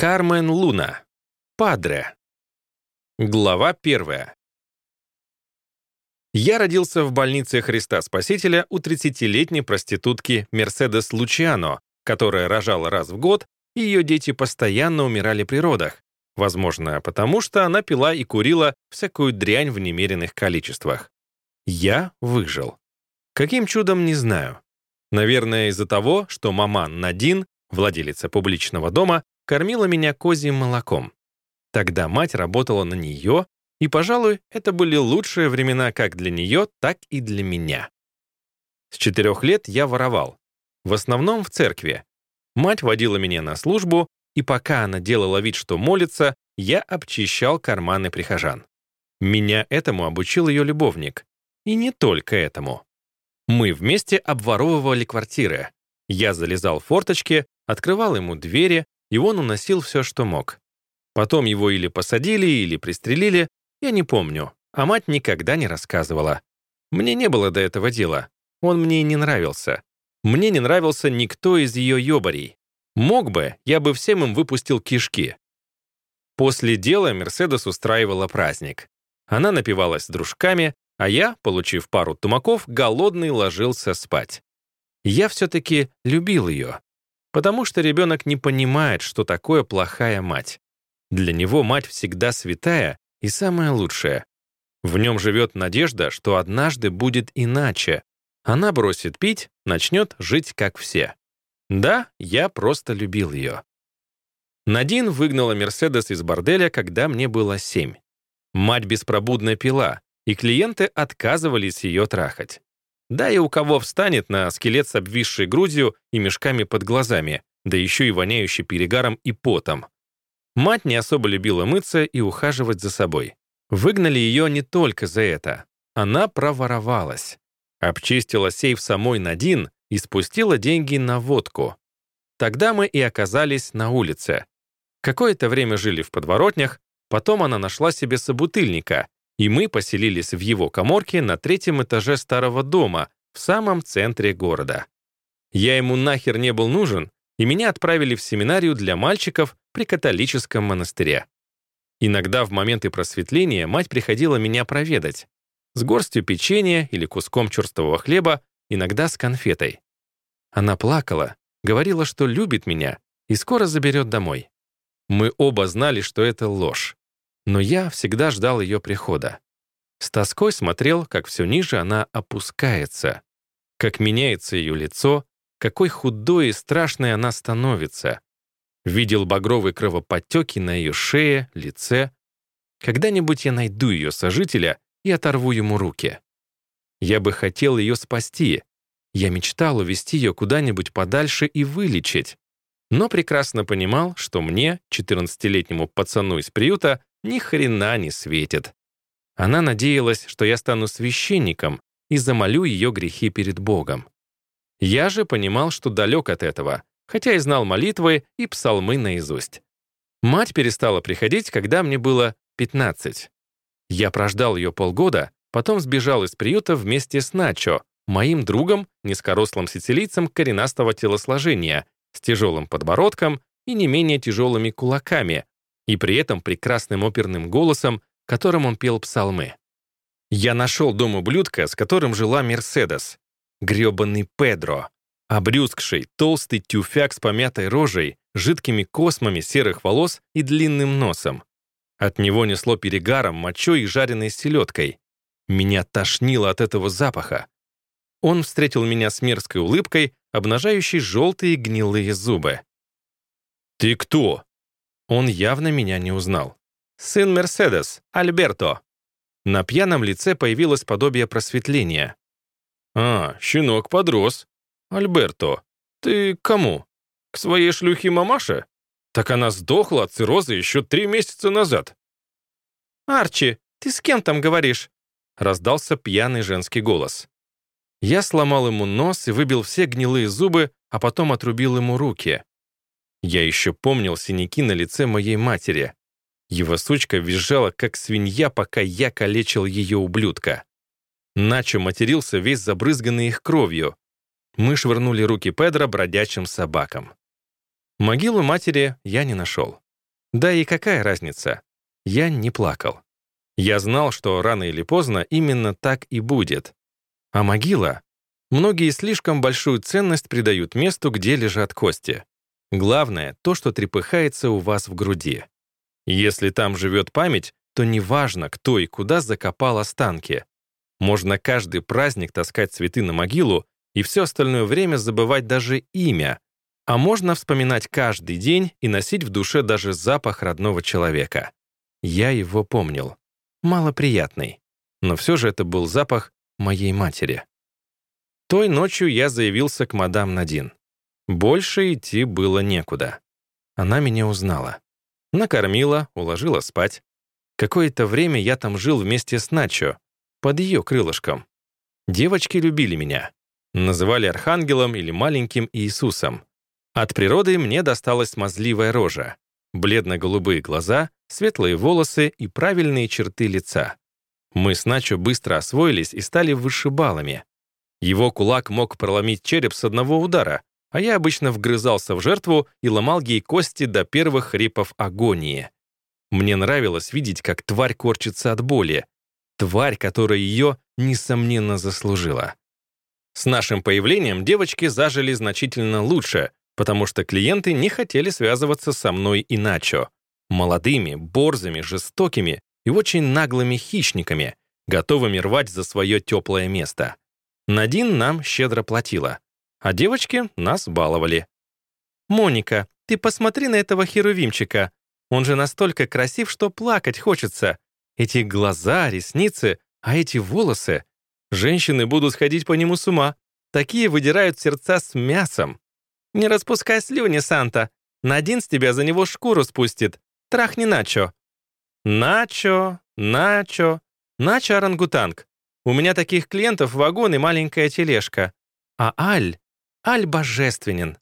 Кармен Луна. Падре. Глава первая. Я родился в больнице Христа Спасителя у 30-летней проститутки Мерседес Лучиано, которая рожала раз в год, и ее дети постоянно умирали при родах. Возможно, потому что она пила и курила всякую дрянь в немеренных количествах. Я выжил. Каким чудом, не знаю. Наверное, из-за того, что маман Надин, владелица публичного дома, кормила меня козьим молоком. Тогда мать работала на нее, и, пожалуй, это были лучшие времена как для нее, так и для меня. С четырех лет я воровал. В основном в церкви. Мать водила меня на службу, и пока она делала вид, что молится, я обчищал карманы прихожан. Меня этому обучил ее любовник. И не только этому. Мы вместе обворовывали квартиры. Я залезал в форточки, открывал ему двери, и он уносил все, что мог. Потом его или посадили, или пристрелили, я не помню, а мать никогда не рассказывала. Мне не было до этого дела. Он мне не нравился. Мне не нравился никто из ее ёбарей. Мог бы, я бы всем им выпустил кишки. После дела Мерседес устраивала праздник. Она напивалась с дружками, а я, получив пару тумаков, голодный ложился спать. Я все-таки любил ее потому что ребенок не понимает, что такое плохая мать. Для него мать всегда святая и самая лучшая. В нем живет надежда, что однажды будет иначе. Она бросит пить, начнет жить как все. Да, я просто любил ее. Надин выгнала Мерседес из борделя, когда мне было семь. Мать беспробудно пила, и клиенты отказывались ее трахать. Да и у кого встанет на скелет с обвисшей грудью и мешками под глазами, да еще и воняющий перегаром и потом. Мать не особо любила мыться и ухаживать за собой. Выгнали ее не только за это. Она проворовалась. Обчистила сейф самой Надин и спустила деньги на водку. Тогда мы и оказались на улице. Какое-то время жили в подворотнях, потом она нашла себе собутыльника и мы поселились в его коморке на третьем этаже старого дома в самом центре города. Я ему нахер не был нужен, и меня отправили в семинарию для мальчиков при католическом монастыре. Иногда в моменты просветления мать приходила меня проведать. С горстью печенья или куском черстового хлеба, иногда с конфетой. Она плакала, говорила, что любит меня и скоро заберет домой. Мы оба знали, что это ложь но я всегда ждал ее прихода. С тоской смотрел, как все ниже она опускается, как меняется ее лицо, какой худой и страшной она становится. Видел багровые кровоподтеки на ее шее, лице. Когда-нибудь я найду ее сожителя и оторву ему руки. Я бы хотел ее спасти. Я мечтал увести ее куда-нибудь подальше и вылечить. Но прекрасно понимал, что мне, 14-летнему пацану из приюта, ни хрена не светит. Она надеялась, что я стану священником и замолю ее грехи перед Богом. Я же понимал, что далек от этого, хотя и знал молитвы и псалмы наизусть. Мать перестала приходить, когда мне было 15. Я прождал ее полгода, потом сбежал из приюта вместе с Начо, моим другом, низкорослым сицилийцем коренастого телосложения, с тяжелым подбородком и не менее тяжелыми кулаками, и при этом прекрасным оперным голосом, которым он пел псалмы. Я нашел дом ублюдка, с которым жила Мерседес. грёбаный Педро. Обрюзгший, толстый тюфяк с помятой рожей, жидкими космами серых волос и длинным носом. От него несло перегаром, мочой и жареной селедкой. Меня тошнило от этого запаха. Он встретил меня с мерзкой улыбкой, обнажающей желтые гнилые зубы. «Ты кто?» Он явно меня не узнал. «Сын Мерседес, Альберто». На пьяном лице появилось подобие просветления. «А, щенок подрос. Альберто, ты к кому? К своей шлюхе мамаше? Так она сдохла от цирроза еще три месяца назад». «Арчи, ты с кем там говоришь?» раздался пьяный женский голос. Я сломал ему нос и выбил все гнилые зубы, а потом отрубил ему руки. Я еще помнил синяки на лице моей матери. Его сучка визжала, как свинья, пока я калечил ее ублюдка. Начо матерился весь забрызганный их кровью. Мы швырнули руки Педро бродячим собакам. Могилу матери я не нашел. Да и какая разница? Я не плакал. Я знал, что рано или поздно именно так и будет. А могила? Многие слишком большую ценность придают месту, где лежат кости. Главное — то, что трепыхается у вас в груди. Если там живет память, то неважно, кто и куда закопал останки. Можно каждый праздник таскать цветы на могилу и все остальное время забывать даже имя, а можно вспоминать каждый день и носить в душе даже запах родного человека. Я его помнил. Малоприятный. Но все же это был запах моей матери. Той ночью я заявился к мадам Надин. Больше идти было некуда. Она меня узнала. Накормила, уложила спать. Какое-то время я там жил вместе с Начо, под ее крылышком. Девочки любили меня. Называли архангелом или маленьким Иисусом. От природы мне досталась смазливая рожа, бледно-голубые глаза, светлые волосы и правильные черты лица. Мы с Начо быстро освоились и стали вышибалами. Его кулак мог проломить череп с одного удара, а я обычно вгрызался в жертву и ломал ей кости до первых хрипов агонии. Мне нравилось видеть, как тварь корчится от боли. Тварь, которая ее, несомненно, заслужила. С нашим появлением девочки зажили значительно лучше, потому что клиенты не хотели связываться со мной иначе. Молодыми, борзыми, жестокими и очень наглыми хищниками, готовыми рвать за свое теплое место. Надин нам щедро платила, а девочки нас баловали. «Моника, ты посмотри на этого херувимчика. Он же настолько красив, что плакать хочется. Эти глаза, ресницы, а эти волосы. Женщины будут сходить по нему с ума. Такие выдирают сердца с мясом. Не распускай слюни, Санта. Надин с тебя за него шкуру спустит. Трахни Начо». «Начо, Начо, Начо орангутанг. У меня таких клиентов вагон и маленькая тележка. А Аль, Аль божественен.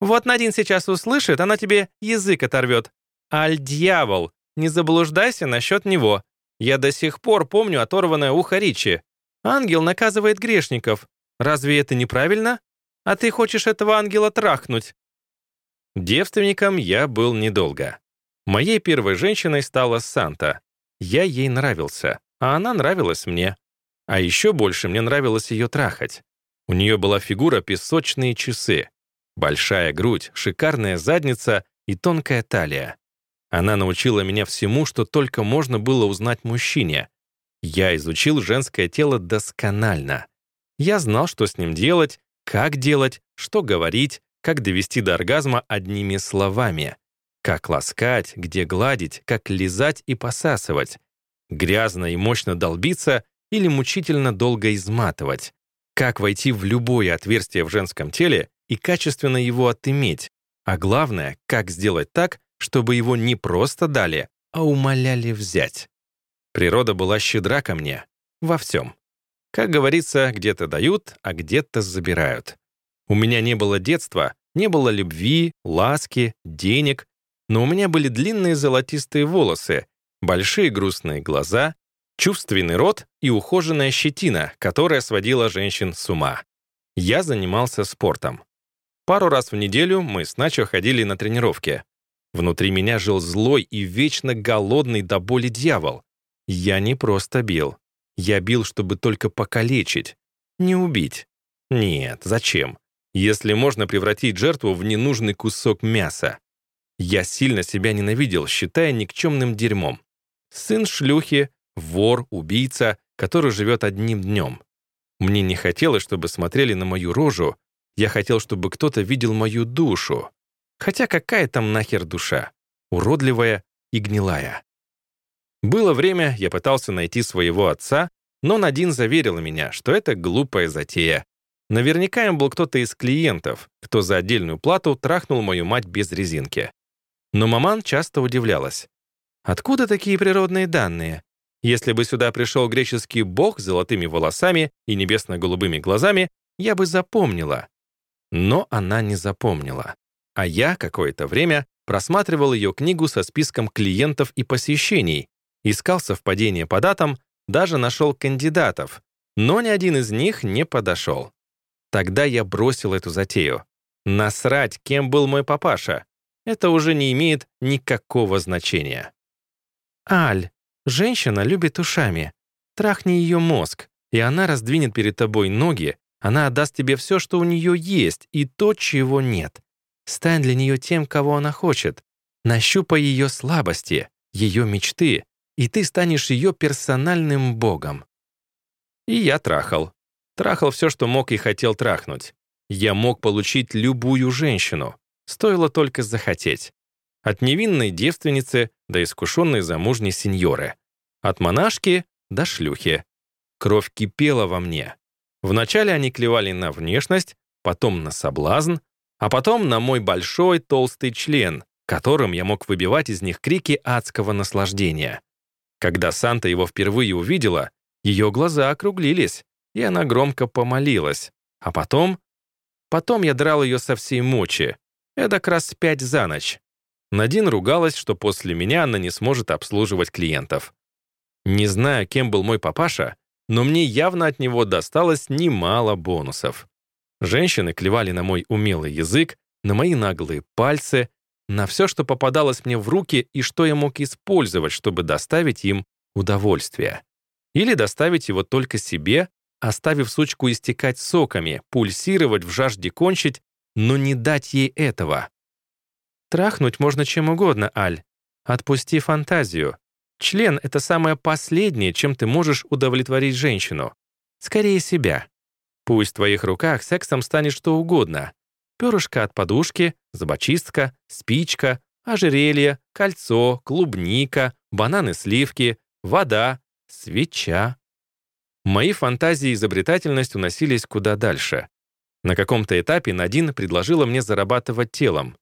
Вот Надин сейчас услышит, она тебе язык оторвет. Аль дьявол, не заблуждайся насчет него. Я до сих пор помню оторванное ухо Ричи. Ангел наказывает грешников. Разве это неправильно? А ты хочешь этого ангела трахнуть? Девственником я был недолго. Моей первой женщиной стала Санта. Я ей нравился, а она нравилась мне. А еще больше мне нравилось ее трахать. У нее была фигура песочные часы. Большая грудь, шикарная задница и тонкая талия. Она научила меня всему, что только можно было узнать мужчине. Я изучил женское тело досконально. Я знал, что с ним делать, как делать, что говорить, как довести до оргазма одними словами. Как ласкать, где гладить, как лизать и посасывать. Грязно и мощно долбиться или мучительно долго изматывать. Как войти в любое отверстие в женском теле и качественно его отыметь. А главное, как сделать так, чтобы его не просто дали, а умоляли взять. Природа была щедра ко мне. Во всем. Как говорится, где-то дают, а где-то забирают. У меня не было детства, не было любви, ласки, денег, но у меня были длинные золотистые волосы, большие грустные глаза чувственный рот и ухоженная щетина, которая сводила женщин с ума. Я занимался спортом. Пару раз в неделю мы с Начо ходили на тренировки. Внутри меня жил злой и вечно голодный до боли дьявол. Я не просто бил. Я бил, чтобы только покалечить. Не убить. Нет, зачем? Если можно превратить жертву в ненужный кусок мяса. Я сильно себя ненавидел, считая никчемным дерьмом. Сын шлюхи, вор, убийца, который живет одним днем. Мне не хотелось, чтобы смотрели на мою рожу, я хотел, чтобы кто-то видел мою душу. Хотя какая там нахер душа? Уродливая и гнилая. Было время, я пытался найти своего отца, но Надин заверила меня, что это глупая затея. Наверняка им был кто-то из клиентов, кто за отдельную плату трахнул мою мать без резинки. Но маман часто удивлялась. Откуда такие природные данные? Если бы сюда пришел греческий бог с золотыми волосами и небесно-голубыми глазами, я бы запомнила. Но она не запомнила. А я какое-то время просматривал ее книгу со списком клиентов и посещений, искал совпадения по датам, даже нашел кандидатов, но ни один из них не подошел. Тогда я бросил эту затею. Насрать, кем был мой папаша. это уже не имеет никакого значения. «Аль, женщина любит ушами. Трахни ее мозг, и она раздвинет перед тобой ноги, она отдаст тебе все, что у нее есть, и то, чего нет. Стань для нее тем, кого она хочет. Нащупай ее слабости, ее мечты, и ты станешь ее персональным богом. И я трахал. Трахал все, что мог и хотел трахнуть. Я мог получить любую женщину. Стоило только захотеть. От невинной девственницы до искушенной замужней сеньоры. От монашки до шлюхи. Кровь кипела во мне. Вначале они клевали на внешность, потом на соблазн, а потом на мой большой толстый член, которым я мог выбивать из них крики адского наслаждения. Когда Санта его впервые увидела, ее глаза округлились, и она громко помолилась. А потом... Потом я драл ее со всей мочи. Эдак раз пять за ночь. Надин ругалась, что после меня она не сможет обслуживать клиентов. Не знаю, кем был мой папаша, но мне явно от него досталось немало бонусов. Женщины клевали на мой умелый язык, на мои наглые пальцы, на все, что попадалось мне в руки и что я мог использовать, чтобы доставить им удовольствие. Или доставить его только себе, оставив сучку истекать соками, пульсировать в жажде кончить, но не дать ей этого. Трахнуть можно чем угодно, Аль. Отпусти фантазию. Член — это самое последнее, чем ты можешь удовлетворить женщину. Скорее себя. Пусть в твоих руках сексом станет что угодно. Перышко от подушки, зубочистка, спичка, ожерелье, кольцо, клубника, бананы-сливки, вода, свеча. Мои фантазии и изобретательность уносились куда дальше. На каком-то этапе Надин предложила мне зарабатывать телом.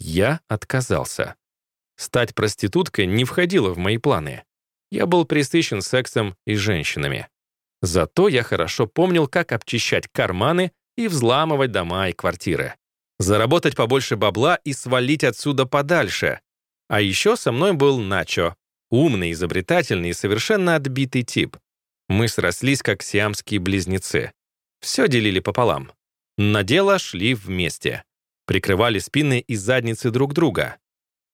Я отказался. Стать проституткой не входило в мои планы. Я был пресыщен сексом и женщинами. Зато я хорошо помнил, как обчищать карманы и взламывать дома и квартиры. Заработать побольше бабла и свалить отсюда подальше. А еще со мной был Начо, умный, изобретательный и совершенно отбитый тип. Мы срослись, как сиамские близнецы. Все делили пополам. На дело шли вместе. Прикрывали спины и задницы друг друга.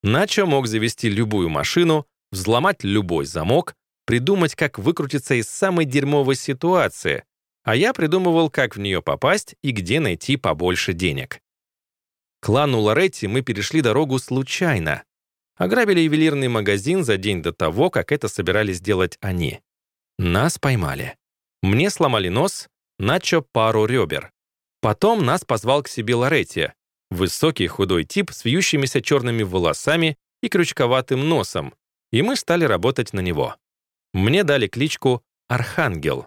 Начо мог завести любую машину, взломать любой замок, придумать, как выкрутиться из самой дерьмовой ситуации, а я придумывал, как в нее попасть и где найти побольше денег. Клану Лоретти мы перешли дорогу случайно. Ограбили ювелирный магазин за день до того, как это собирались делать они. Нас поймали. Мне сломали нос, Начо пару ребер. Потом нас позвал к себе Лоретти, Высокий худой тип с вьющимися черными волосами и крючковатым носом, и мы стали работать на него. Мне дали кличку «Архангел».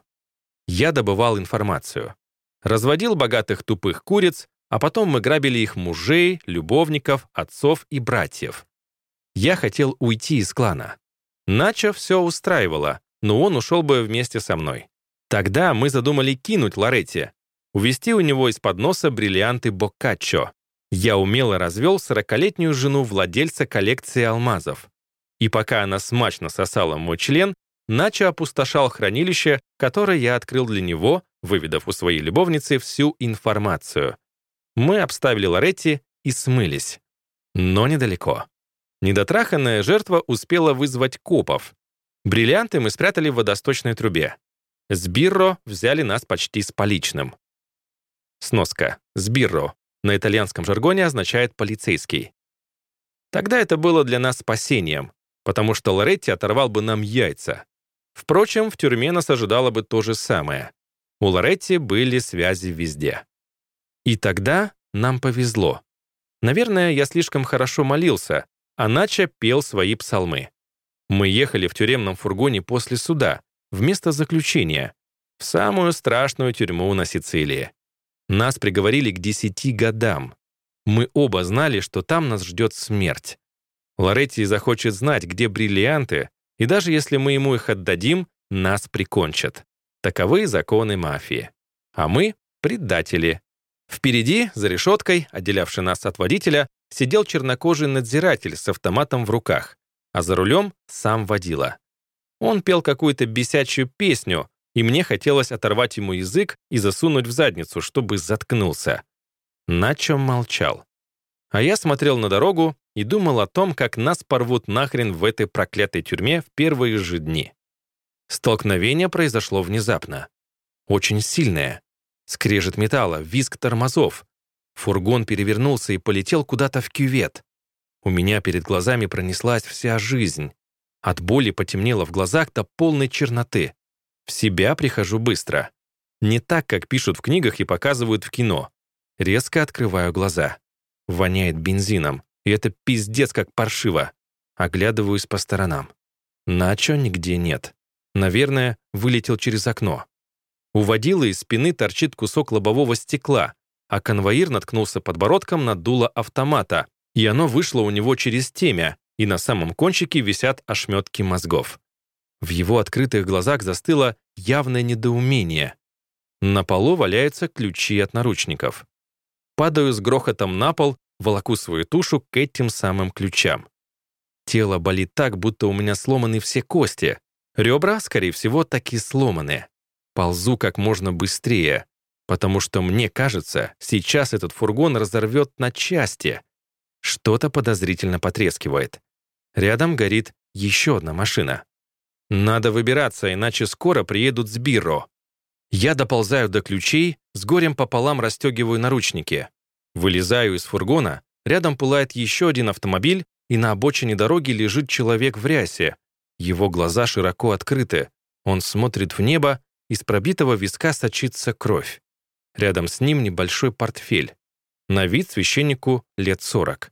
Я добывал информацию. Разводил богатых тупых куриц, а потом мы грабили их мужей, любовников, отцов и братьев. Я хотел уйти из клана. Начо все устраивало, но он ушел бы вместе со мной. Тогда мы задумали кинуть Лоретти, увести у него из-под носа бриллианты Боккаччо, я умело развел сорокалетнюю жену владельца коллекции алмазов. И пока она смачно сосала мой член, Начо опустошал хранилище, которое я открыл для него, выведав у своей любовницы всю информацию. Мы обставили Лоретти и смылись. Но недалеко. Недотраханная жертва успела вызвать копов. Бриллианты мы спрятали в водосточной трубе. Сбирро взяли нас почти с поличным. Сноска. Сбирро на итальянском жаргоне означает «полицейский». Тогда это было для нас спасением, потому что Лоретти оторвал бы нам яйца. Впрочем, в тюрьме нас ожидало бы то же самое. У Лоретти были связи везде. И тогда нам повезло. Наверное, я слишком хорошо молился, а Нача пел свои псалмы. Мы ехали в тюремном фургоне после суда, вместо заключения, в самую страшную тюрьму на Сицилии. Нас приговорили к десяти годам. Мы оба знали, что там нас ждет смерть. Лоретти захочет знать, где бриллианты, и даже если мы ему их отдадим, нас прикончат. Таковы законы мафии. А мы — предатели. Впереди, за решеткой, отделявшей нас от водителя, сидел чернокожий надзиратель с автоматом в руках, а за рулем — сам водила. Он пел какую-то бесячую песню, и мне хотелось оторвать ему язык и засунуть в задницу, чтобы заткнулся. Начо молчал. А я смотрел на дорогу и думал о том, как нас порвут нахрен в этой проклятой тюрьме в первые же дни. Столкновение произошло внезапно. Очень сильное. Скрежет металла, визг тормозов. Фургон перевернулся и полетел куда-то в кювет. У меня перед глазами пронеслась вся жизнь. От боли потемнело в глазах до полной черноты. В себя прихожу быстро. Не так, как пишут в книгах и показывают в кино. Резко открываю глаза. Воняет бензином, и это пиздец как паршиво. Оглядываюсь по сторонам. Начо нигде нет. Наверное, вылетел через окно. У водила из спины торчит кусок лобового стекла, а конвоир наткнулся подбородком на дуло автомата, и оно вышло у него через темя, и на самом кончике висят ошметки мозгов. В его открытых глазах застыло явное недоумение. На полу валяются ключи от наручников. Падаю с грохотом на пол, волоку свою тушу к этим самым ключам. Тело болит так, будто у меня сломаны все кости. Ребра, скорее всего, таки сломаны. Ползу как можно быстрее, потому что мне кажется, сейчас этот фургон разорвет на части. Что-то подозрительно потрескивает. Рядом горит еще одна машина. Надо выбираться, иначе скоро приедут с Бирро. Я доползаю до ключей, с горем пополам расстегиваю наручники. Вылезаю из фургона, рядом пылает еще один автомобиль, и на обочине дороги лежит человек в рясе. Его глаза широко открыты. Он смотрит в небо, из пробитого виска сочится кровь. Рядом с ним небольшой портфель. На вид священнику лет сорок.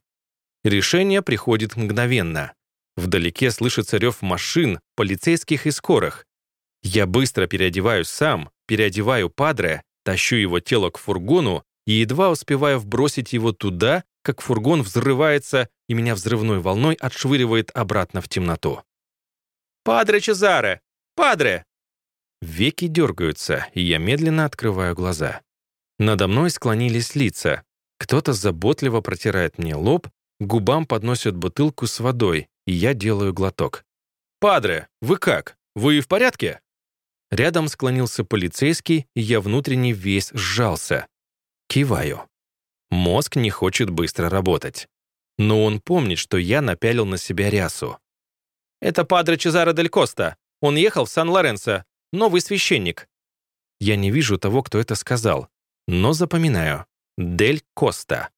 Решение приходит мгновенно. Вдалеке слышится рев машин, полицейских и скорых. Я быстро переодеваюсь сам, переодеваю падре, тащу его тело к фургону и едва успеваю вбросить его туда, как фургон взрывается и меня взрывной волной отшвыривает обратно в темноту. «Падре Чезаре! Падре!» Веки дергаются, и я медленно открываю глаза. Надо мной склонились лица. Кто-то заботливо протирает мне лоб, губам подносят бутылку с водой, и я делаю глоток. «Падре, вы как? Вы в порядке?» Рядом склонился полицейский, и я внутренне весь сжался. Киваю. Мозг не хочет быстро работать. Но он помнит, что я напялил на себя рясу. «Это падре Чезаро Дель Коста. Он ехал в Сан-Лоренсо. Новый священник». Я не вижу того, кто это сказал, но запоминаю. Дель Коста.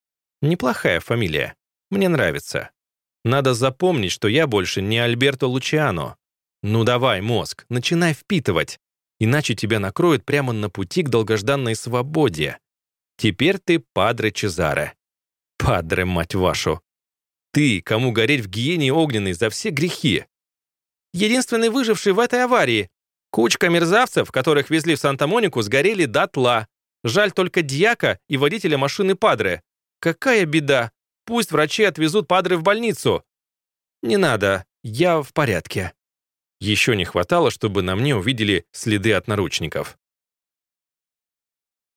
Неплохая фамилия. Мне нравится. Надо запомнить, что я больше не Альберто Лучиано, ну давай, мозг, начинай впитывать, иначе тебя накроют прямо на пути к долгожданной свободе. Теперь ты падре Чезаре. Падре, мать вашу. Ты, кому гореть в гиене огненной за все грехи. Единственный выживший в этой аварии. Кучка мерзавцев, которых везли в Санта-Монику, сгорели дотла. Жаль только дьяка и водителя машины Падре. Какая беда. Пусть врачи отвезут Падре в больницу. Не надо, я в порядке. Еще не хватало, чтобы на мне увидели следы от наручников.